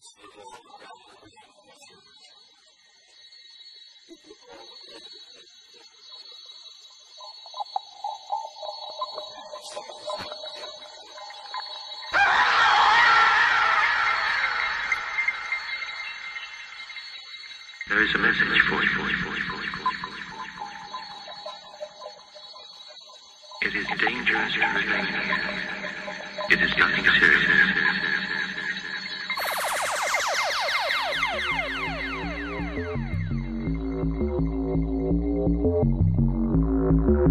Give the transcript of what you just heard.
There is a message for you. It is dangerous to remain. It is nothing Thank